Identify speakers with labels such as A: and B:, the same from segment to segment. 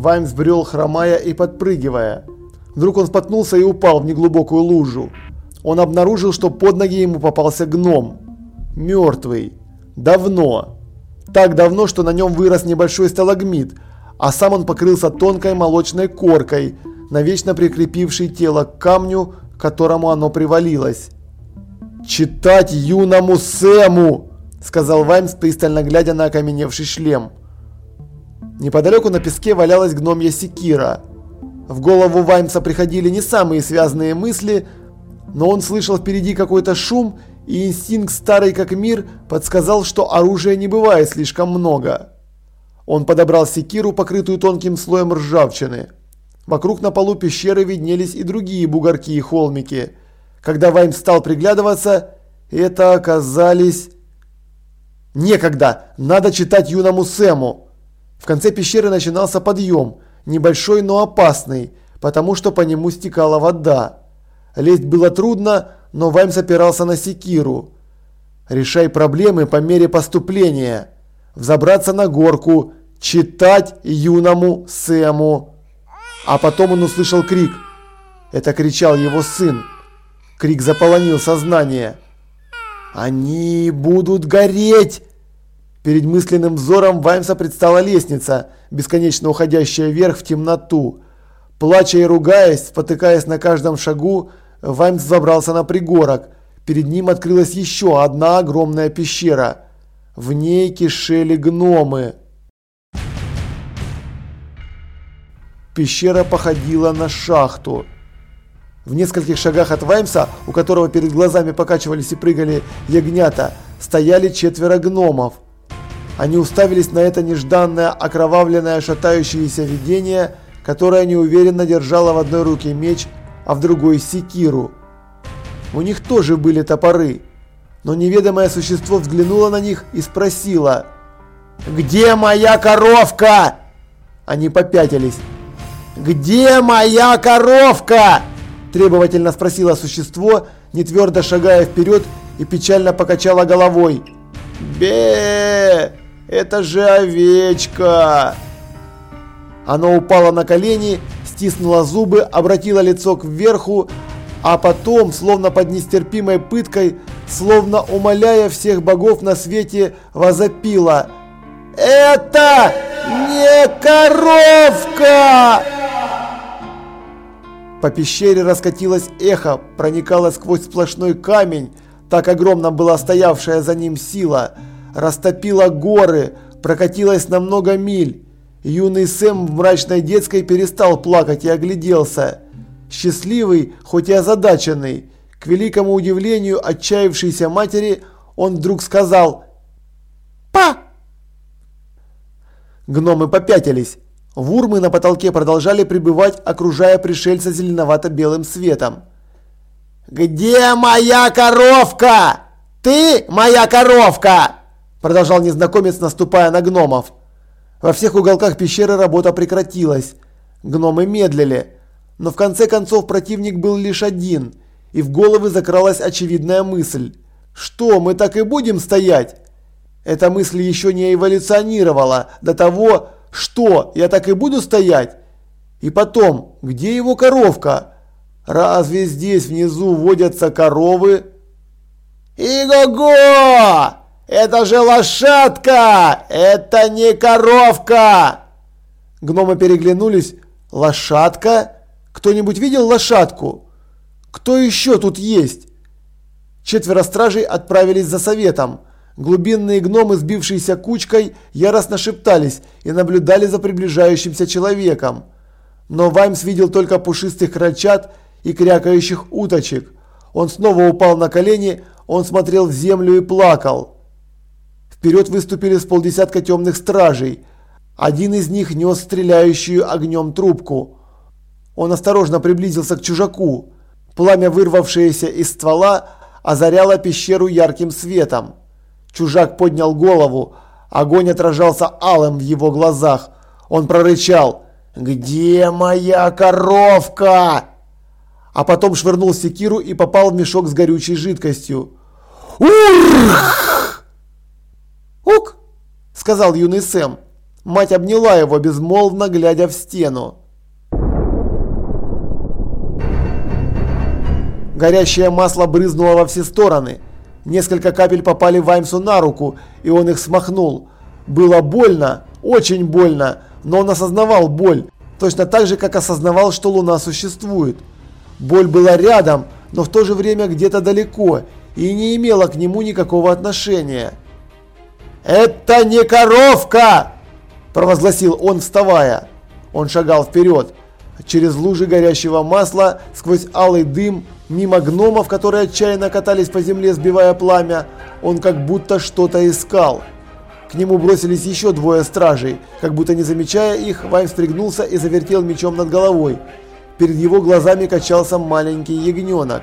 A: Ваймс брел, хромая и подпрыгивая. Вдруг он споткнулся и упал в неглубокую лужу. Он обнаружил, что под ноги ему попался гном. Мертвый. Давно. Так давно, что на нем вырос небольшой сталагмит, а сам он покрылся тонкой молочной коркой, навечно прикрепившей тело к камню, к которому оно привалилось. «Читать юному Сэму!» – сказал Ваймс, пристально глядя на окаменевший шлем. Неподалеку на песке валялась гномья секира. В голову Ваймса приходили не самые связанные мысли, но он слышал впереди какой-то шум, и инстинкт старый как мир подсказал, что оружия не бывает слишком много. Он подобрал секиру, покрытую тонким слоем ржавчины. Вокруг на полу пещеры виднелись и другие бугорки и холмики. Когда Ваймс стал приглядываться, это оказались... Некогда! Надо читать юному Сэму! В конце пещеры начинался подъем, небольшой, но опасный, потому что по нему стекала вода. Лезть было трудно, но Ваймс опирался на секиру. Решай проблемы по мере поступления. Взобраться на горку, читать юному Сэму. А потом он услышал крик. Это кричал его сын. Крик заполонил сознание. «Они будут гореть!» Перед мысленным взором Ваймса предстала лестница, бесконечно уходящая вверх в темноту. Плача и ругаясь, спотыкаясь на каждом шагу, Ваймс забрался на пригорок. Перед ним открылась еще одна огромная пещера. В ней кишели гномы. Пещера походила на шахту. В нескольких шагах от Ваймса, у которого перед глазами покачивались и прыгали ягнята, стояли четверо гномов. Они уставились на это нежданное, окровавленное, шатающееся видение, которое неуверенно держало в одной руке меч, а в другой секиру. У них тоже были топоры, но неведомое существо взглянуло на них и спросило «Где моя коровка?» Они попятились. «Где моя коровка?» Требовательно спросило существо, не твердо шагая вперед и печально покачало головой. бе Это же овечка!» Оно упало на колени, стиснуло зубы, обратило лицо кверху, а потом, словно под нестерпимой пыткой, словно умоляя всех богов на свете, возопило «Это не коровка!» По пещере раскатилось эхо, проникало сквозь сплошной камень, так огромна была стоявшая за ним сила, растопила горы, прокатилась на много миль. Юный Сэм в мрачной детской перестал плакать и огляделся. Счастливый, хоть и озадаченный, к великому удивлению отчаявшейся матери, он вдруг сказал «Па!». Гномы попятились. Вурмы на потолке продолжали пребывать, окружая пришельца зеленовато-белым светом. «Где моя коровка? Ты моя коровка!» Продолжал незнакомец, наступая на гномов. Во всех уголках пещеры работа прекратилась. Гномы медлили. Но в конце концов противник был лишь один. И в головы закралась очевидная мысль. Что, мы так и будем стоять? Эта мысль еще не эволюционировала до того, что, я так и буду стоять? И потом, где его коровка? Разве здесь внизу водятся коровы? Иго-го! Это же лошадка! Это не коровка! Гномы переглянулись. Лошадка? Кто-нибудь видел лошадку? Кто еще тут есть? Четверо стражей отправились за советом. Глубинные гномы, сбившиеся кучкой, яростно шептались и наблюдали за приближающимся человеком. Но Ваймс видел только пушистых крольчат и крякающих уточек. Он снова упал на колени, он смотрел в землю и плакал. Вперед выступили с полдесятка темных стражей. Один из них нес стреляющую огнем трубку. Он осторожно приблизился к чужаку. Пламя, вырвавшееся из ствола, озаряло пещеру ярким светом. Чужак поднял голову. Огонь отражался алым в его глазах. Он прорычал «Где моя коровка?» А потом швырнул секиру и попал в мешок с горючей жидкостью. «Урх!» Сказал юный Сэм. Мать обняла его, безмолвно глядя в стену. Горящее масло брызнуло во все стороны. Несколько капель попали Ваймсу на руку, и он их смахнул. Было больно, очень больно, но он осознавал боль, точно так же, как осознавал, что Луна существует. Боль была рядом, но в то же время где-то далеко, и не имела к нему никакого отношения. «Это не коровка!» – провозгласил он, вставая. Он шагал вперед. Через лужи горящего масла, сквозь алый дым, мимо гномов, которые отчаянно катались по земле, сбивая пламя, он как будто что-то искал. К нему бросились еще двое стражей. Как будто не замечая их, Ваймс пригнулся и завертел мечом над головой. Перед его глазами качался маленький ягненок.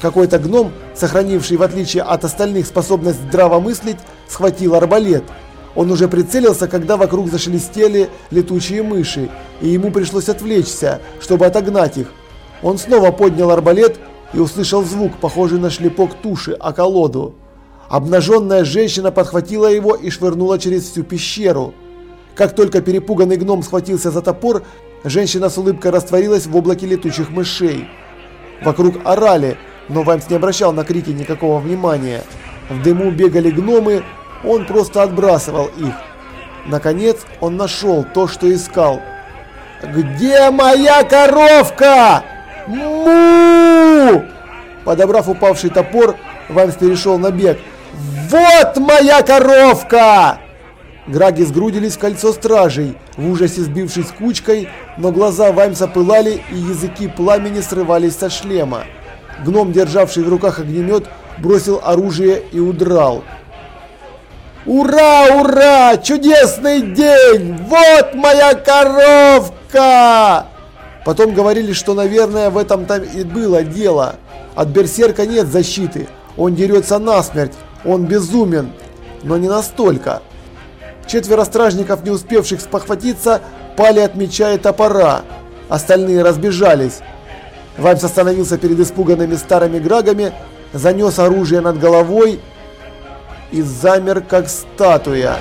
A: Какой-то гном, сохранивший в отличие от остальных способность здраво мыслить, схватил арбалет. Он уже прицелился, когда вокруг зашелестели летучие мыши, и ему пришлось отвлечься, чтобы отогнать их. Он снова поднял арбалет и услышал звук, похожий на шлепок туши о колоду. Обнаженная женщина подхватила его и швырнула через всю пещеру. Как только перепуганный гном схватился за топор, женщина с улыбкой растворилась в облаке летучих мышей. Вокруг орали, но Ваймс не обращал на крики никакого внимания. В дыму бегали гномы, он просто отбрасывал их. Наконец он нашел то, что искал. «Где моя коровка? Му!» Подобрав упавший топор, Ваймс перешел на бег. «Вот моя коровка!» Граги сгрудились в кольцо стражей, в ужасе сбившись кучкой, но глаза Ваймса пылали и языки пламени срывались со шлема. Гном, державший в руках огнемет, бросил оружие и удрал. «Ура, ура! Чудесный день! Вот моя коровка!» Потом говорили, что, наверное, в этом там и было дело. От берсерка нет защиты. Он дерется насмерть. Он безумен. Но не настолько. Четверо стражников, не успевших спохватиться, пали от меча и топора. Остальные разбежались. Ваймс остановился перед испуганными старыми грагами, занес оружие над головой и замер как статуя.